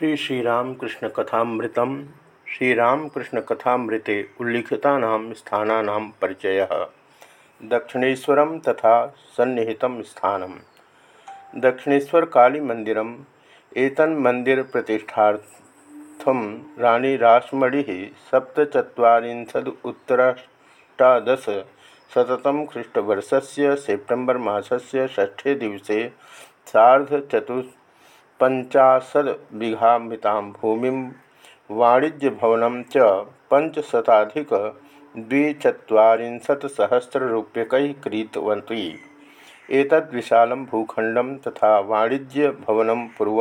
श्री श्रीरामकृष्ण कथामृतम। श्रीरामकृष्ण कथामृते उल्लिखिता स्थाना परिचय। दक्षिणेशर तथा सन्निहित स्थान दक्षिणेशर काली मंदिर एतन मंदिर प्रतिष्ठार्थम रानी रासमणि ख्रीष्टवर्ष से सेप्टेम्बर मसस्य षष्ठे दिवसे साधचतुः पंचाशदीघाता भूमि वाणिज्यभवन च पंचशताधिक द्विचत्वारिंशत्सहस्ररूप्यक क्रीतवती एक भूखंड तथा वाणिज्यभवन पूर्व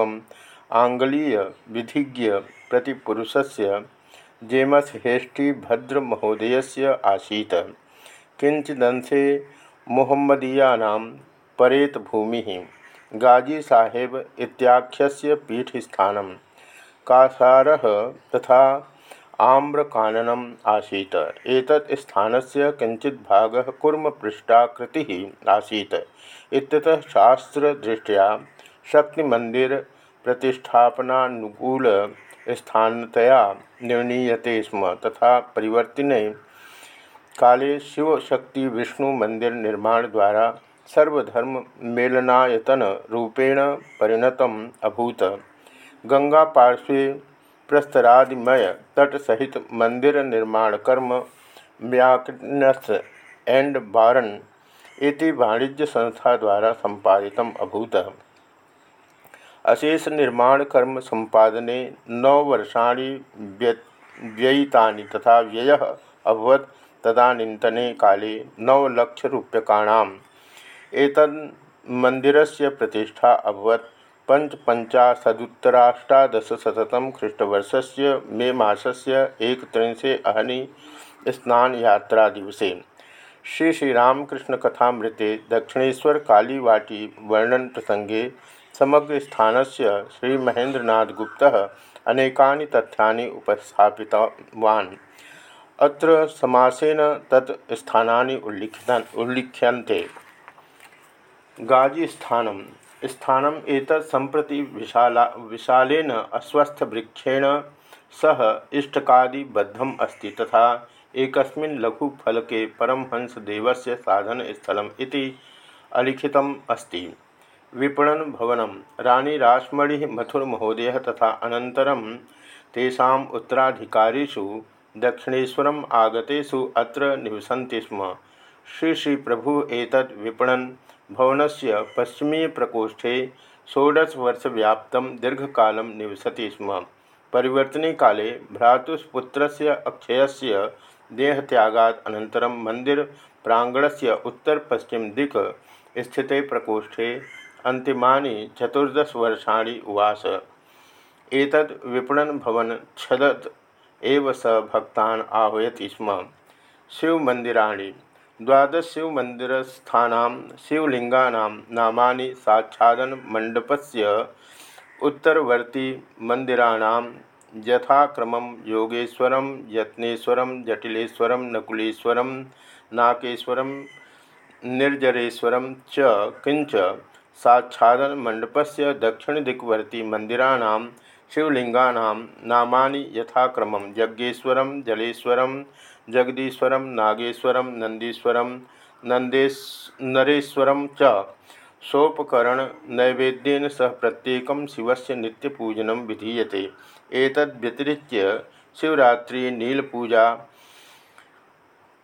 आंग्लीय विधिज्ञ प्रतिपुरुषस्य जेमस हेस्टी भद्रमहोदयस्य आसीत्। किंचिदंशे मोहम्मदीयानां परेत भूमि गाजी साहेब इत्याख्यस्य पीठस्थानं। कासारः तथा आम्रकाननम् स्थानस्य किञ्चित् भागः कूर्मपृष्ठाकृतिः आसीत्। इत्यतः शास्त्रदृष्ट्या शक्तिमन्दिरप्रतिष्ठापनानुकूलस्थानतया निर्णीयते स्म, तथा परिवर्तिने काले शिवशक्तिविष्णुमन्दिरनिर्माणद्वारा सर्वधर्म मेलनायतन रूपेण परिणत अभूत। गंगा पार्श्वे प्रस्तरादिमय तट सहित मंदिर निर्माण कर्म म्याकनस एंड बारन इति वाणिज्य संस्था द्वारा संपादित अभूत। अशेष निर्माण कर्म संपादने नौ वर्षाणि व्ययिता तथा व्यय अभवत तदानीतने काले नवलक्षरूप्यकाणां एतन्मन्दिरस्य प्रतिष्ठा अभवत्। पञ्चपञ्चाशदुत्तराष्टादशशततम ख्रीष्टवर्षस्य मे मासस्य एकत्रिंशे अहनि स्नानयात्रादिवसे। श्री श्रीरामकृष्णकथामृते दक्षिणेश्वर कालीवाटी वर्णन प्रसंगे समग्र स्थानस्य श्रीमहेन्द्रनाथगुप्तः अनेकानि तथ्यानि उपस्थापितवान्। अत्र समासेन तत् स्थानानि उल्लिखित उल्लिख्यन्ते। गाजी स्थानम स्थानम एतत् संप्रति विशाला, विशालेन अस्वस्थवृक्षेण सह इष्टकादिबद्धम् अस्ति तथा एकस्मिन् लघुफलके परमहंसदेवस्य साधनस्थलम् इति अलिखितम् अस्ति। विपणन भवनं रानी रासमणिः मथुरमहोदयः तथा अनन्तरं तेषाम् उत्तराधिकारिषु दक्षिणेश्वरम् आगतेषु अत्र निवसन्ति स्म। श्री श्री प्रभु एतद् विपणन भवन से पश्चिमी प्रकोष्ठे षोडशवर्षव्याप्त दीर्घकाल निवसति स्म। परिवर्तने काले भ्रातुपुत्र अक्षय से देहत्यागात् अनन्तरं मंदिर प्रांगण से उत्तर पश्चिम दिक् स्थित प्रकोष्ठे अंतिमानि चतुर्दशवर्षाणि उवास। विपणन भवन छदत् एव स भक्तान् आह्वयति स्म। शिवमन्दिराणि द्वादश शिवमंदिरस्थाना शिवलिंगा नामानि साक्षादनमण्डपस्य उत्तरवर्ती मंदिराणां यथाक्रमं योगेश्वरं, यत्नेश्वरं, जटिलेश्वरं, नकुलेश्वरं नाकेश्वरं निर्जरेश्वरं च किंच साक्षादनमण्डपस्य दक्षिणदिक्वर्ती मंदिराणां शिवलिंगा नामानि यथाक्रमं यज्ञेश्वरं, जलेश्वरं जगदीश्वर, नागेश्वर, नंदीश्वर, नंदेश, नरेश्वर च। सोपकरण नैवेद्यन सह प्रत्येक शिव से नित्यपूजन विधीये एतद्यतिरिच्य शिवरात्रि, नीलपूजा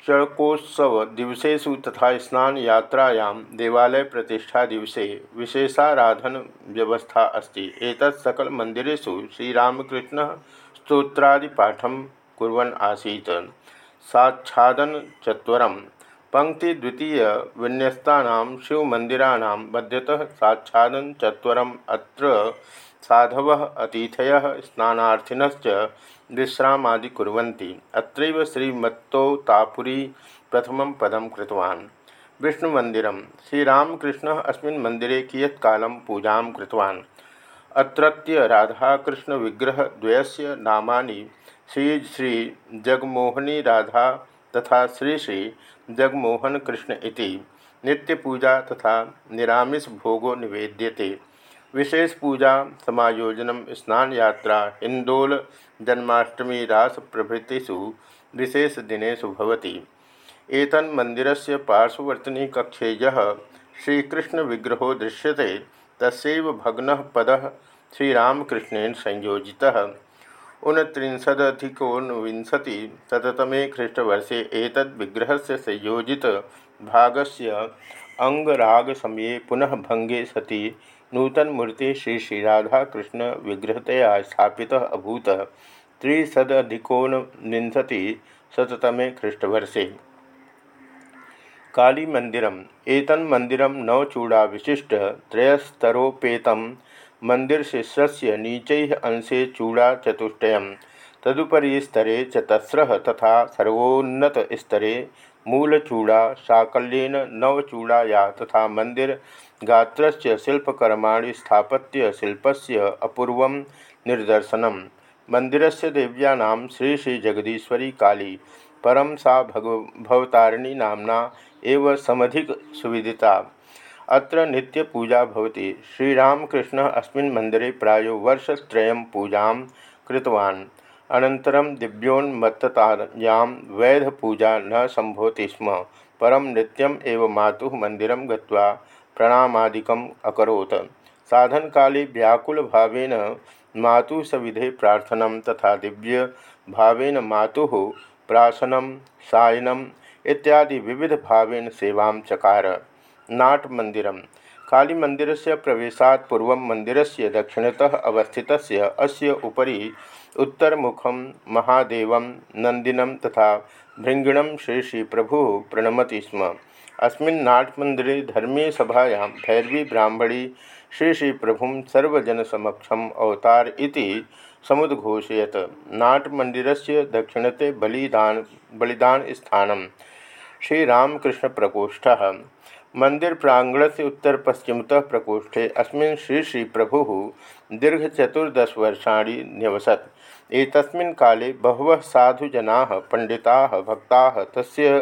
चड़कोत्सव दिवसेषु तथा स्नान यात्रायां देवालय प्रतिष्ठा दिवसे विशेषाराधन व्यवस्था अस्ति। एतत् सकल मंदिरेषु श्रीरामकृष्ण स्तोत्रादिपाठं कुर्वन् आसीत्। साक्षादन चतरम पंक्ति द्वितीय विन्यस्ता शिवमंदिराणां मध्यतः साक्षादन चतरम अत्र साधव अतिथय स्नानार्थिनश्च विश्रामादि कुर्वन्ति। अत्रैव श्रीमत्तोतापुरी प्रथम पदम कृतवान्। विष्णुमन्दिरं। श्रीरामकृष्णः अस्मिन् मन्दिरे कियत्कालं पूजां कृतवान्। अत्रत्य राधाकृष्णविग्रहद्वयस्य नामानि श्री श्री जगमोहनी राधा तथा श्री श्री जगमोहन कृष्ण इति नित्य पूजा तथा निरामिष भोगो निवेद्यते। विशेष पूजा समायोजन स्नान यात्रा, हिंदोल, जन्माष्टमी, रास प्रभृतिषु विशेष दिनेषु भवति। एतन् मन्दिरस्य पार्श्ववर्तिनी कक्षे यः श्रीकृष्णविग्रहो दृश्यते, तस्यैव भग्नः पदः श्रीरामकृष्णेन संयोजितः। ऊनत्रिंशदधिकोनविंशतिशततमे ख्रीष्टवर्षे एतद् विग्रहस्य संयोजित भागस्य अंगरागसमये पुनः भंगे सति। नूतनमूर्ति श्री श्री राधाकृष्ण विग्रहतया स्थापितः अभूत। त्रिशदधिकोनविंशतिशततमे ख्रीष्टवर्षे काली मंदिरम एतन मंदिरम नवचूड़ा विशिष्ट त्रयस्तरोपेत मंदिर शिष्य नीचे अंशे चूड़ा चतुष्टय तदुपरी स्तरे चतस्र तथा सर्वोन्नत स्तरे मूलचूड़ा, साकल्यन नवचूड़ाया तथा मंदिर गात्र शिल्पकर्माणि स्थापत्य शिल्पस्य अपूर्व निदर्शन मंदिर से देव्या श्री श्री जगदीश्वरी काली परम सा भग भवतारिणी नामना एव समधिक सुविदिता। अत्र नित्य पूजा भवति। श्रीरामकृष्ण अस्मिन् मन्दिरे प्रायो वर्षत्रयं पूजां कृतवान्। अनन्तरं दिव्योन्मत्ततायां वैधपूजा न सम्भवति स्म। परं नित्यम् एव मातुः मन्दिरं गत्वा प्रणामादिकम् अकरोत्। साधनकाले व्याकुलभावेन मातुः सविधे प्रार्थनं तथा दिव्यभावेन मातुः प्राशनं सायनं इत्यादि विविध भावेन सेवा चकार। नाट मंदिर काली मंदिर से प्रवेशा पूर्व मंदिर से दक्षिणतः अवस्थित अस्य उपरी उत्तरमुखम महादेव नंदिनम तथा भृंगिणम श्री श्री प्रभु प्रणमति स्म। अस्मिन् नाटमंदिरे धर्मीय सभायां भैरवी ब्राह्मणी श्री श्री प्रभु सर्वजनसमक्षम अवतार इति समुद्घोषयत। से दक्षिणते बलिदान बलिदान स्थानम श्रीरामकृष्ण प्रकोष्ठ मंदिर प्रांगण से उत्तर पश्चिमतः प्रकोष्ठे, अस्मिन् श्री श्री प्रभु दीर्घ चतुर्दश वर्षाणी न्यवसत। एक काले बहवः साधुजना पंडिता भक्ता, तस्य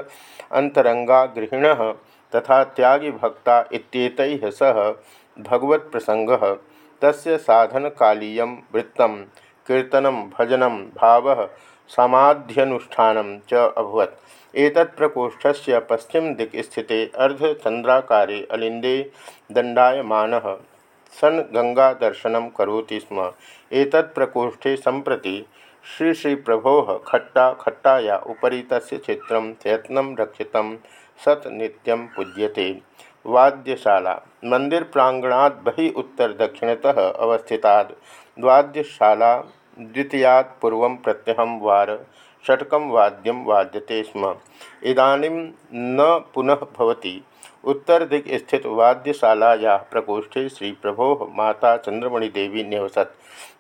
अंतरंगा गृहिण तथा त्यागी भक्ता इत्येतैः सह भगवत प्रसंग तस्य साधन कालीय वृत्त, कीर्तन, भजन, भाव, समाध्यनुष्ठान च अभवत। एतत् प्रकोष्ठस्य पश्चिम दिक् स्थिते अर्धचंद्राकारे अलिंदे दंडायमानः सन् गंगादर्शनं करोति स्म। एतत् प्रकोष्ठे सम्प्रति श्री श्री प्रभो खट्टा खट्टाया उपरि तस्य चित्रं प्रयत्नं रक्षितं सत् नित्यं पूज्यते। वाद्यशाला। मंदिर प्रांगणात् बहि उत्तर दक्षिणतः अवस्थितात्। वाद्यशाला द्वितीयात् पूर्व प्रत्यहं वार। षटकं वाद्यं वाद्यते स्म। इदानीं न पुनः भवति। उत्तरदिक् स्थित वाद्यशालायाः प्रकोष्ठे श्री प्रभो माता चंद्रमणिदेवी न्यवसत।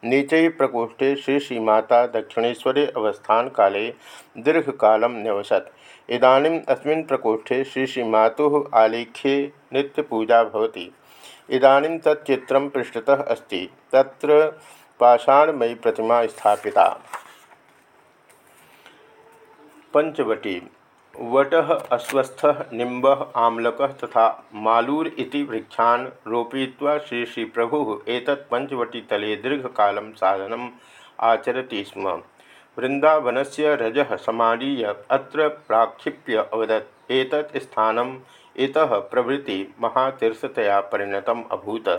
नीचे प्रकोष्ठे श्री श्रीमाता दक्षिणेश्वरे अवस्थान काले दीर्घकाल न्यवसत। इदानीम् अस्मिन् प्रकोष्ठे श्री श्रीमातुः आलेख्ये नित्यपूजा भवति। इदानीं तच्चित्रं पृष्ठतः अस्ति। तत्र पाषाणमयी प्रतिमा स्थापिता। पंचवटी वट अस्वस्थ, निम्ब, आम्लक तथा मालूर इति वृक्षान् रोपयित्वा श्री श्री प्रभु एतत् पंचवटीतले दीर्घकाल साधनम् आचरति स्म। वृंदावनस्य रजः समानीय अत्र प्राक्षिप्य अवदत्, एतत् स्थानम् इतः प्रभृति महातीर्थतया परिणतम् अभूत।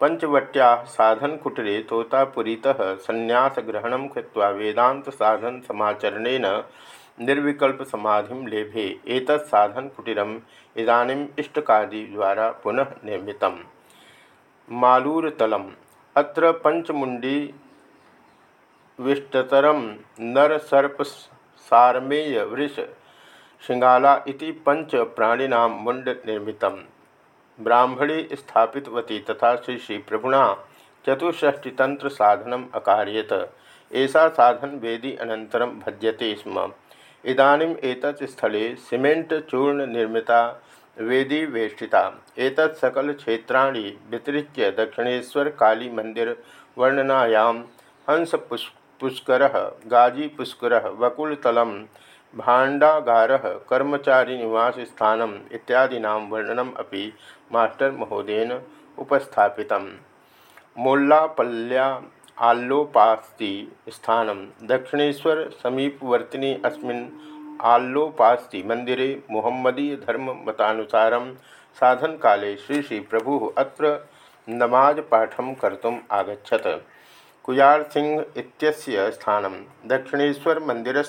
पंचवट्या साधनकुटरे तोतापुरीतः संन्यासग्रहणं कृत्वा वेदान्तसाधनसमाचरणेन निर्विकल्प समाधि लेभे एक साधन कुटीरम इदानीम इष्टकादि द्वारा पुनः निर्मित मालूरतलम अत्र पंचमुंडी विष्टतरम नर सर्प सारमेय वृष शिंगाला इति पंच प्राणीना मुंड निर्मित ब्राह्मणी स्थापितवती तथा श्री श्री प्रभुणा चतुष्षष्टितंत्र साधनम अकार्यत। ऐसा साधन वेदी अनंतरम भज्यते स्म। इदानीम एतत् स्थले सीमेंट चूर्ण निर्मिता वेदी वेष्टिता। एतत् सकल क्षेत्राणि वितृच्य दक्षिणेश्वर काली मंदिर वर्णनायां हंस पुष्कर गाजी पुष्कर भाण्डागार, कर्मचारी निवास स्थानम इत्यादीना वर्णनम अपि मास्टर महोदयन मोल्लापल्या आल्लोपास्ति स्थान। अस्मिन् धर्म मतानुसार साधन काले श्री श्री प्रभु अत्र नमाज़ पाठम कर्तुम आगछत कुयार सिंह इत्यस्य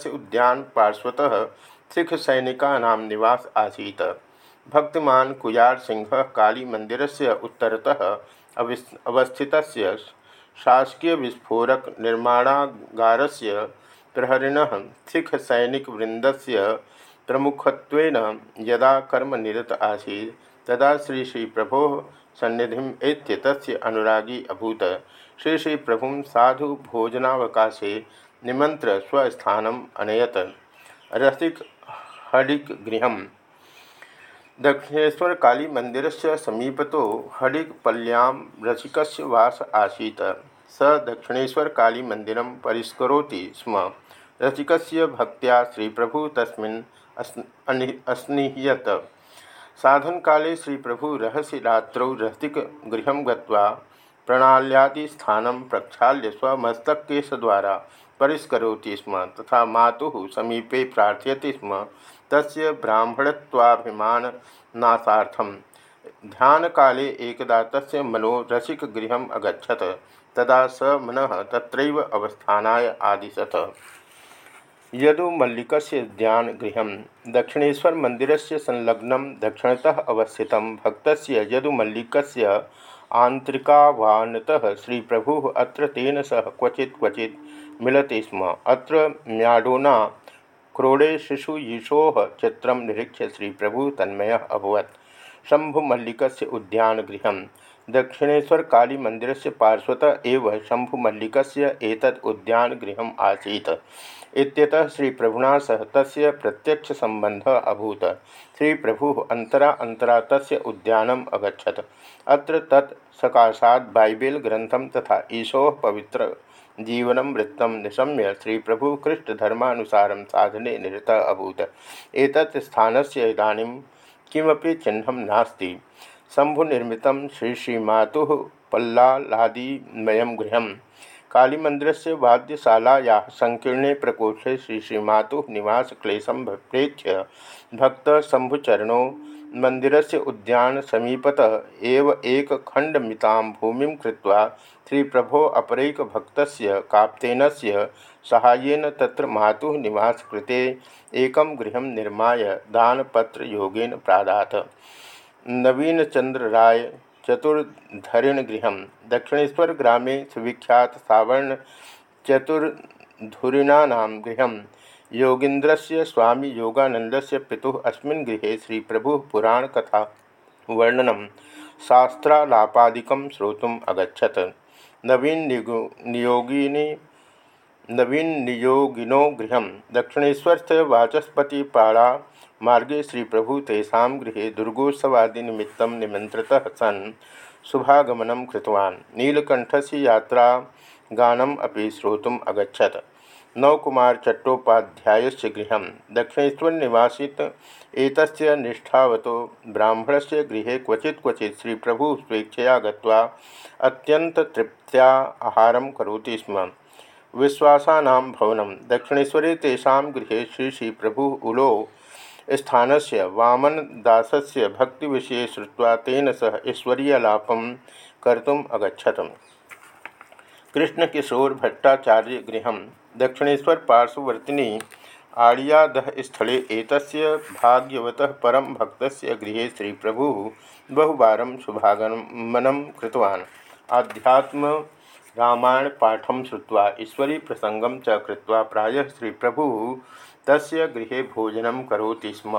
उद्यान पार्श्वतः सिख सैनिकानां निवास आसीत्। भक्तिमान कुयार सिंह काली मंदिरस्य उत्तरतः अवस्थितस्य शासकीय विस्फोरक निर्माणागारस्य सिख सैनिकवृन्दस्य प्रमुखत्वेन यदा कर्मनिरत आसीत्, तदा श्री श्री प्रभो तस्य अनुरागी अभूत। श्री श्री प्रभु साधु भोजनावकाशे निमंत्र स्वस्थानम अनयत। रसिक हडिक गृह दक्षिणेश्वर काली मंदिर से समीपतो हडिकपल्यां रसिक वास आसी स दक्षिणेश्वर काली मंदिर परिष्करोति स्म। रसिक भक्त श्री प्रभु तस्मिन् अस्निह्यत साधन काले श्री प्रभु रहस्य रात्रौ रसिक गृह गत्वा प्रणाल्यादिस्थानं प्रक्षाल्य स्वमस्तकेशद्वारा परिष्करोति स्म, तथा मातुः समीपे प्रार्थयति स्म। तस्य ब्राह्मणत्वाभिमाननाशार्थं ध्यानकाले एकदा तस्य मनो रसिकगृहम् अगछत तदा स मनः तत्रैव अवस्थानाय आदिशत। यदुमल्लिकस्य दक्षिणेश्वरमन्दिरस्य संलग्नं दक्षिणतः अवस्थितं, भक्तस्य यदुमल्लिकस्य आंतरिकावानतः श्री प्रभु अत्र तेन सह क्वचि क्वचि मिलती स्म। अत्र म्याडोना क्रोड़े शिशुयीशो चित्र निरीक्ष्य श्री प्रभु तन्मय अभवत। शंभुमल्लिक उद्यानगृह दक्षिणेशर काली मंदिर से पार्श्वत एव शंभुमल्लिक उद्यानगृह आसीत्। इत्यतः श्री प्रभुना सह तस्य प्रत्यक्ष संबंध अभूत। श्री प्रभु अंतरा अंतरा तस्य उद्यानम अगछत अत्र तत् सकाशात् बाइबेल ग्रंथम तथा ईशो पवित्र जीवन वृत्त निशम्य श्री प्रभु कृष्णधर्मानुसार साधने निरत अभूत। एक स्थान से इदानीं किमपि चिह्नं नास्ति। शंभुनिर्मित श्री श्रीमातु पल्लालादिमयं गृह कालीमंदिर से वाद्यशालाया संकीर्णे प्रकोष्ठे श्री श्रीमातु निवास क्लेशम प्रेक्ष्य भक्त शंभुचरणों मंदिर से उद्यान समीपत एव एक खंडमिता भूमि कृत्वा श्री प्रभो अपरैक भक्त काप्तेन सहायन तत्र मातु निवास कृते एक गृह निर्माय दानपत्र योगेन प्रादात। नवीन चंद्र राय चतुर्धरिण गृह दक्षिणेश्वर ग्रामे सुविख्यात सावर्ण चतुर्धुरीणा गृह योगींद्र से स्वामी योगानंद से पिता अस्मिन् गृहे श्री प्रभु पुराण कथा वर्णन शास्त्रालापादिकं अगछत नवीन नियोगिनी, नवीन नियोगिनो गृह दक्षिणेश्वर से वाचस्पतिपाड़ा मार्गे श्री प्रभु तेषा गृह दुर्गोत्सवादी निमंत्रितः सन्। शुभागमनं कृतवान्। नीलकण्ठस्य यात्रा गानम् अपि श्रोतुम् अगछत नवकुमार चट्टोपाध्याय गृह दक्षिणेश्वर निवासित एक निष्ठावतो ब्राह्मण से गृह क्वचि क्वचि श्री प्रभु स्वेच्छया गत्यंत तृप्त्या आहार करोति स्म। विश्वासा भवन दक्षिणेशरे तेषा गृह श्री श्री प्रभु उलो स्थान से वामनदास से भक्ति विषय श्रुवा तेन सह ईश्वरीयलाप कर्तुम अगछत कृष्ण किशोर भट्टाचार्य गृह दक्षिणेश्वर पार्श्ववर्तिनी आड़ियादह स्थले एतस्य भाग्यवतः परम भक्तस्य गृहे श्री प्रभु बहुवार शुभागमनं आध्यात्म रामायण पाठम श्रुवा ईश्वरी प्रसंगम च कृत्वा श्री प्रभु तस्य गृहे भोजनं करोति स्म।